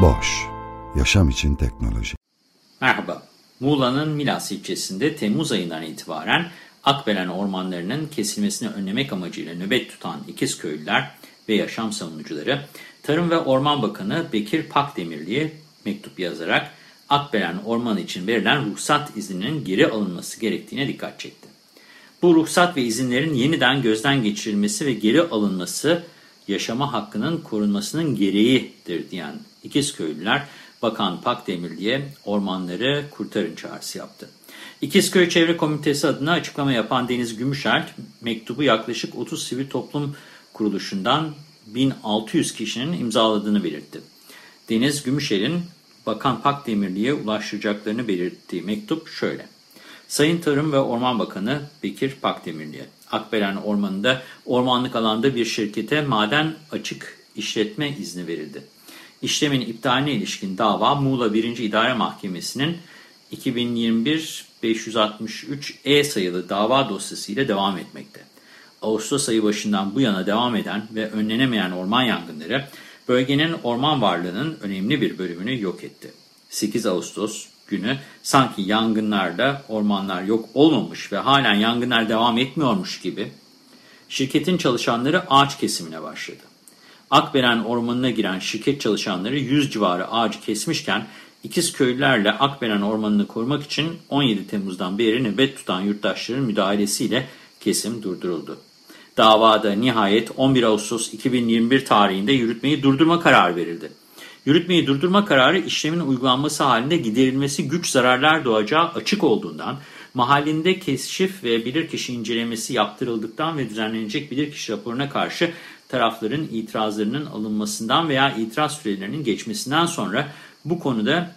Boş, yaşam için teknoloji. Merhaba, Muğla'nın Milas ilçesinde Temmuz ayından itibaren Akbelen ormanlarının kesilmesini önlemek amacıyla nöbet tutan İkizköylüler ve yaşam savunucuları, Tarım ve Orman Bakanı Bekir Pakdemirli'ye mektup yazarak Akbelen Ormanı için verilen ruhsat izninin geri alınması gerektiğine dikkat çekti. Bu ruhsat ve izinlerin yeniden gözden geçirilmesi ve geri alınması yaşama hakkının korunmasının gereğidir diyen İkizköylüler, Bakan Pakdemirli'ye ormanları kurtarın çağrısı yaptı. İkizköy Çevre Komitesi adına açıklama yapan Deniz Gümüşer, mektubu yaklaşık 30 sivil toplum kuruluşundan 1600 kişinin imzaladığını belirtti. Deniz Gümüşer'in Bakan Pakdemirli'ye ulaştıracaklarını belirttiği mektup şöyle. Sayın Tarım ve Orman Bakanı Bekir Pakdemirli'ye, Akbelen Ormanı'nda ormanlık alanda bir şirkete maden açık işletme izni verildi. İşlemin iptaline ilişkin dava Muğla 1. İdare Mahkemesi'nin 2021-563-E sayılı dava dosyası ile devam etmekte. Ağustos ayı başından bu yana devam eden ve önlenemeyen orman yangınları bölgenin orman varlığının önemli bir bölümünü yok etti. 8 Ağustos günü sanki yangınlarda ormanlar yok olmamış ve halen yangınlar devam etmiyormuş gibi şirketin çalışanları ağaç kesimine başladı. Akbelen ormanına giren şirket çalışanları 100 civarı ağacı kesmişken İkizköylülerle Akbelen ormanını korumak için 17 Temmuz'dan beri nöbet tutan yurttaşların müdahalesiyle kesim durduruldu. Davada nihayet 11 Ağustos 2021 tarihinde yürütmeyi durdurma kararı verildi. Yürütmeyi durdurma kararı işlemin uygulanması halinde giderilmesi güç zararlar doğacağı açık olduğundan, mahallinde keşif ve bilirkişi incelemesi yaptırıldıktan ve düzenlenecek bilirkişi raporuna karşı tarafların itirazlarının alınmasından veya itiraz sürelerinin geçmesinden sonra bu konuda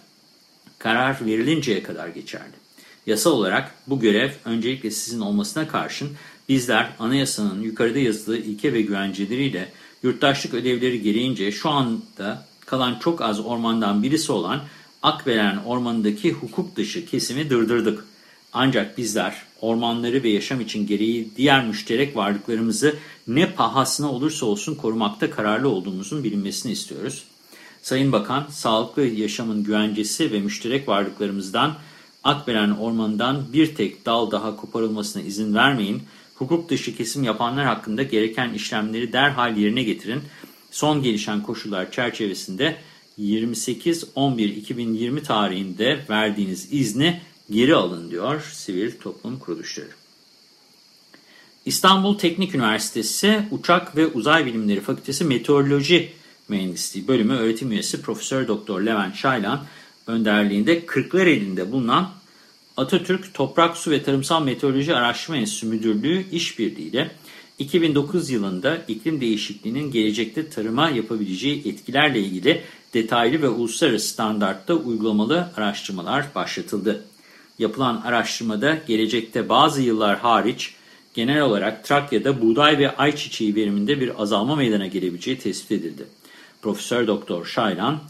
karar verilinceye kadar geçerli. Yasal olarak bu görev öncelikle sizin olmasına karşın bizler anayasanın yukarıda yazılı ilke ve güvenceleriyle yurttaşlık ödevleri gereğince şu anda kalan çok az ormandan birisi olan Akbelen ormanındaki hukuk dışı kesimi dırdırdık. Ancak bizler ormanları ve yaşam için gereği diğer müşterek varlıklarımızı ne pahasına olursa olsun korumakta kararlı olduğumuzun bilinmesini istiyoruz. Sayın Bakan, sağlıklı yaşamın güvencesi ve müşterek varlıklarımızdan Akbelen ormanından bir tek dal daha koparılmasına izin vermeyin. Hukuk dışı kesim yapanlar hakkında gereken işlemleri derhal yerine getirin. Son gelişen koşullar çerçevesinde 28-11-2020 tarihinde verdiğiniz izni geri alın diyor sivil toplum kuruluşları. İstanbul Teknik Üniversitesi Uçak ve Uzay Bilimleri Fakültesi Meteoroloji Mühendisliği Bölümü öğretim üyesi Profesör Doktor Levent Şaylan önderliğinde Kırklareli'nde bulunan Atatürk Toprak Su ve Tarımsal Meteoroloji Araştırma Enstitüsü Müdürlüğü işbirliğiyle 2009 yılında iklim değişikliğinin gelecekte tarıma yapabileceği etkilerle ilgili detaylı ve uluslararası standartta uygulamalı araştırmalar başlatıldı. Yapılan araştırmada gelecekte bazı yıllar hariç genel olarak Trakya'da buğday ve ayçiçeği veriminde bir azalma meydana gelebileceği tespit edildi. Profesör Doktor Şaylan,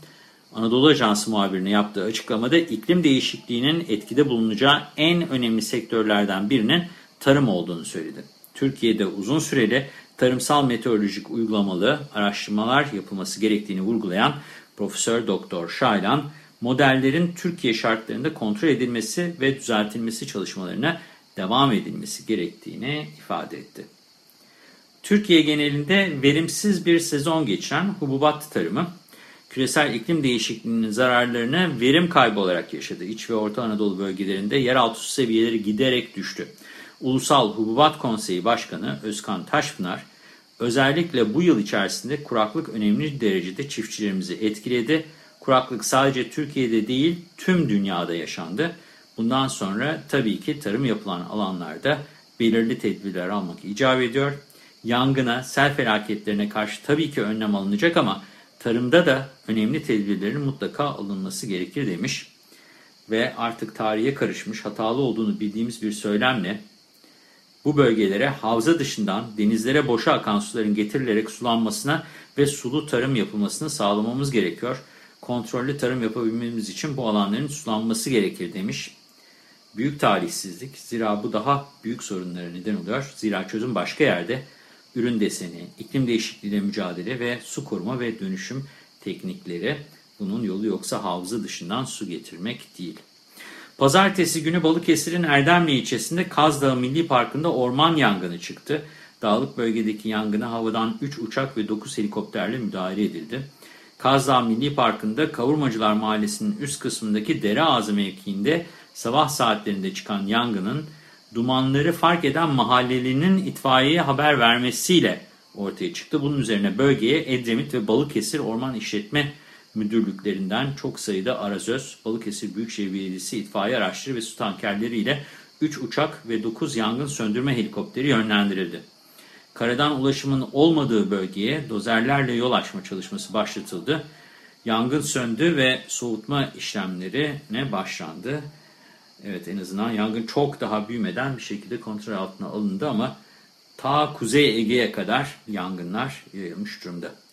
Anadolu Ajansı muhabirine yaptığı açıklamada iklim değişikliğinin etkide bulunacağı en önemli sektörlerden birinin tarım olduğunu söyledi. Türkiye'de uzun süreli tarımsal meteorolojik uygulamalı araştırmalar yapılması gerektiğini vurgulayan Profesör Doktor Şaylan, modellerin Türkiye şartlarında kontrol edilmesi ve düzeltilmesi çalışmalarına devam edilmesi gerektiğini ifade etti. Türkiye genelinde verimsiz bir sezon geçiren hububat tarımı, küresel iklim değişikliğinin zararlarını verim kaybı olarak yaşadı. İç ve Orta Anadolu bölgelerinde yeraltı su seviyeleri giderek düştü. Ulusal Hububat Konseyi Başkanı Özkan Taşpınar, özellikle bu yıl içerisinde kuraklık önemli derecede çiftçilerimizi etkiledi. Kuraklık sadece Türkiye'de değil tüm dünyada yaşandı. Bundan sonra tabii ki tarım yapılan alanlarda belirli tedbirler almak icap ediyor. Yangına, sel felaketlerine karşı tabii ki önlem alınacak ama tarımda da önemli tedbirlerin mutlaka alınması gerekir demiş. Ve artık tarihe karışmış, hatalı olduğunu bildiğimiz bir söylemle bu bölgelere havza dışından denizlere boşa akan suların getirilerek sulanmasına ve sulu tarım yapılmasını sağlamamız gerekiyor. Kontrollü tarım yapabilmemiz için bu alanların sulanması gerekir demiş. Büyük talihsizlik zira bu daha büyük sorunlara neden oluyor. Zira çözüm başka yerde ürün deseni, iklim değişikliğiyle mücadele ve su koruma ve dönüşüm teknikleri bunun yolu yoksa havza dışından su getirmek değil. Pazartesi günü Balıkesir'in Erdemli ilçesinde Kaz Dağı Milli Parkı'nda orman yangını çıktı. Dağlık bölgedeki yangına havadan 3 uçak ve 9 helikopterle müdahale edildi. Kaz Dağı Milli Parkı'nda Kavurmacılar Mahallesi'nin üst kısmındaki dere ağzı mevkiinde sabah saatlerinde çıkan yangının dumanları fark eden mahallelinin itfaiyeye haber vermesiyle ortaya çıktı. Bunun üzerine bölgeye Edremit ve Balıkesir Orman İşletme müdürlüklerinden çok sayıda arazöz, Balıkesir Büyükşehir Belediyesi itfaiye araçları ve su tankerleriyle 3 uçak ve 9 yangın söndürme helikopteri yönlendirildi. Karadan ulaşımın olmadığı bölgeye dozerlerle yol açma çalışması başlatıldı. Yangın söndü ve soğutma işlemlerine başlandı. Evet en azından yangın çok daha büyümeden bir şekilde kontrol altına alındı ama ta Kuzey Ege'ye kadar yangınlar yayılmış durumda.